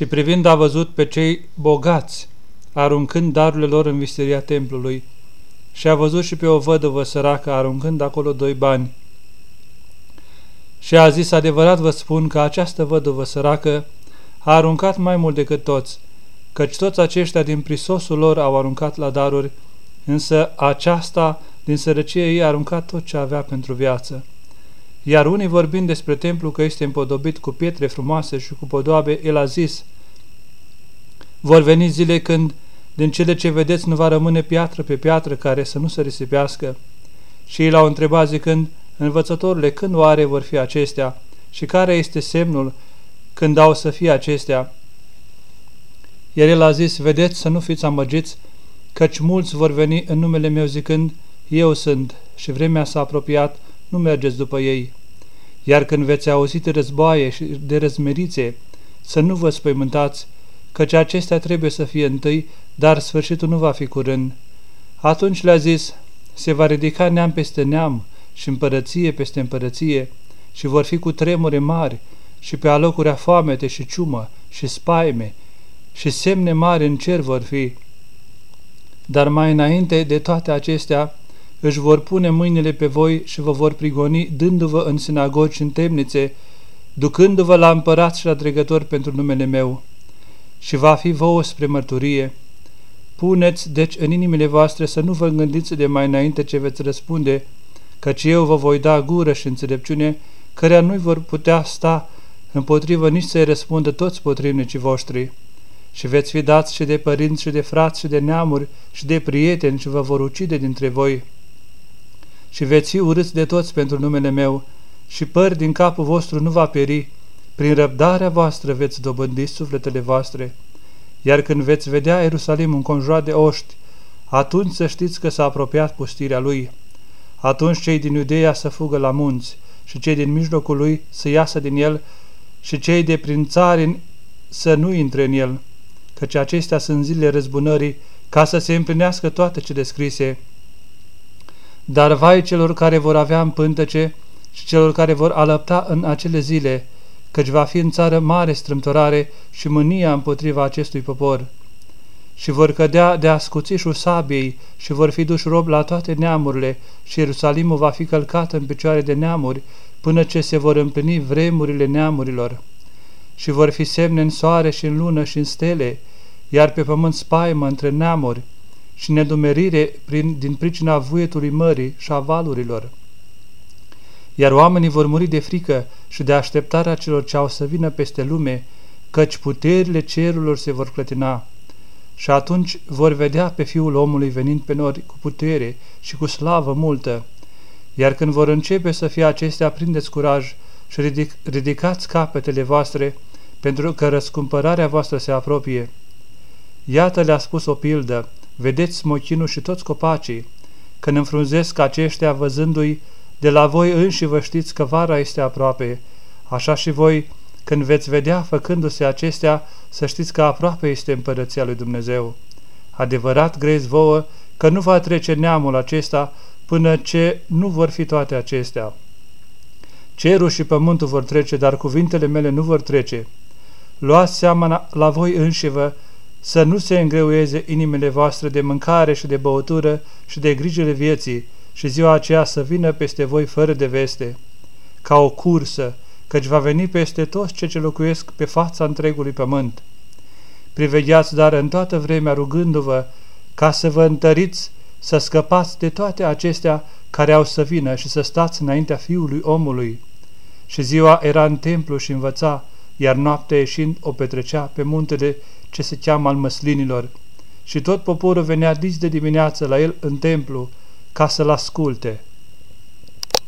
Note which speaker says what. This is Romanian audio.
Speaker 1: și privind a văzut pe cei bogați, aruncând darurile lor în visteria templului, și a văzut și pe o vădăvă săracă aruncând acolo doi bani. Și a zis, adevărat vă spun că această vădăvă săracă a aruncat mai mult decât toți, căci toți aceștia din prisosul lor au aruncat la daruri, însă aceasta din sărăcie ei a aruncat tot ce avea pentru viață. Iar unii vorbind despre templu că este împodobit cu pietre frumoase și cu podoabe, el a zis, vor veni zile când din cele ce vedeți nu va rămâne piatră pe piatră care să nu se risipească. Și ei l-au întrebat zicând, învățătorile, când oare vor fi acestea și care este semnul când au să fie acestea? Iar el a zis, vedeți să nu fiți amăgiți, căci mulți vor veni în numele meu zicând, eu sunt și vremea s-a apropiat, nu mergeți după ei. Iar când veți auzi de războaie și de răzmerițe, să nu vă spăimântați, căci acestea trebuie să fie întâi, dar sfârșitul nu va fi curând. Atunci le-a zis, se va ridica neam peste neam și împărăție peste împărăție și vor fi cu tremure mari și pe alocurea foamete și ciumă și spaime și semne mari în cer vor fi. Dar mai înainte de toate acestea, își vor pune mâinile pe voi și vă vor prigoni, dându-vă în sinagogi și în temnițe, ducându-vă la împărați și la dregători pentru numele meu. Și va fi vouă spre mărturie. Puneți, deci, în inimile voastre să nu vă gândiți de mai înainte ce veți răspunde, căci eu vă voi da gură și înțelepciune, cărea nu vor putea sta împotrivă nici să-i răspundă toți potrivnicii voștri și veți fi dați și de părinți și de frați și de neamuri și de prieteni și vă vor ucide dintre voi. Și veți fi urâți de toți pentru numele meu și păr din capul vostru nu va peri, prin răbdarea voastră veți dobândi sufletele voastre. Iar când veți vedea Ierusalim înconjurat de oști, atunci să știți că s-a apropiat pustirea lui. Atunci cei din Iudeea să fugă la munți și cei din mijlocul lui să iasă din el și cei de prin țarini să nu intre în el căci acestea sunt zilele răzbunării, ca să se împlinească toate ce descrise. Dar vai celor care vor avea în pântece și celor care vor alăpta în acele zile, căci va fi în țară mare strâmtorare și mânia împotriva acestui popor. Și vor cădea de ascuțișul sabiei și vor fi duși rob la toate neamurile și Ierusalimul va fi călcat în picioare de neamuri până ce se vor împlini vremurile neamurilor. Și vor fi semne în soare și în lună și în stele, iar pe pământ spaimă între neamuri și nedumerire prin, din pricina vuietului mării și a valurilor. Iar oamenii vor muri de frică și de așteptarea celor ce au să vină peste lume, căci puterile cerurilor se vor clătina. Și atunci vor vedea pe Fiul omului venind pe nori cu putere și cu slavă multă. Iar când vor începe să fie acestea, prindeți curaj și ridic, ridicați capetele voastre, pentru că răscumpărarea voastră se apropie. Iată le-a spus o pildă, vedeți smochinul și toți copacii, când înfrunzesc aceștia văzându-i, de la voi înși vă știți că vara este aproape, așa și voi, când veți vedea făcându-se acestea, să știți că aproape este împărăția lui Dumnezeu. Adevărat grezi vouă că nu va trece neamul acesta până ce nu vor fi toate acestea. Cerul și pământul vor trece, dar cuvintele mele nu vor trece. Luați seama la voi înșivă să nu se îngreuieze inimile voastre de mâncare și de băutură și de grijile vieții și ziua aceea să vină peste voi fără de veste, ca o cursă, căci va veni peste toți cei ce locuiesc pe fața întregului pământ. Privegheați dar în toată vremea rugându-vă ca să vă întăriți, să scăpați de toate acestea care au să vină și să stați înaintea Fiului omului. Și ziua era în templu și învăța, iar noaptea ieșind o petrecea pe muntele ce se cheamă al măslinilor, și tot poporul venea dis de dimineață la el în templu ca să-l asculte.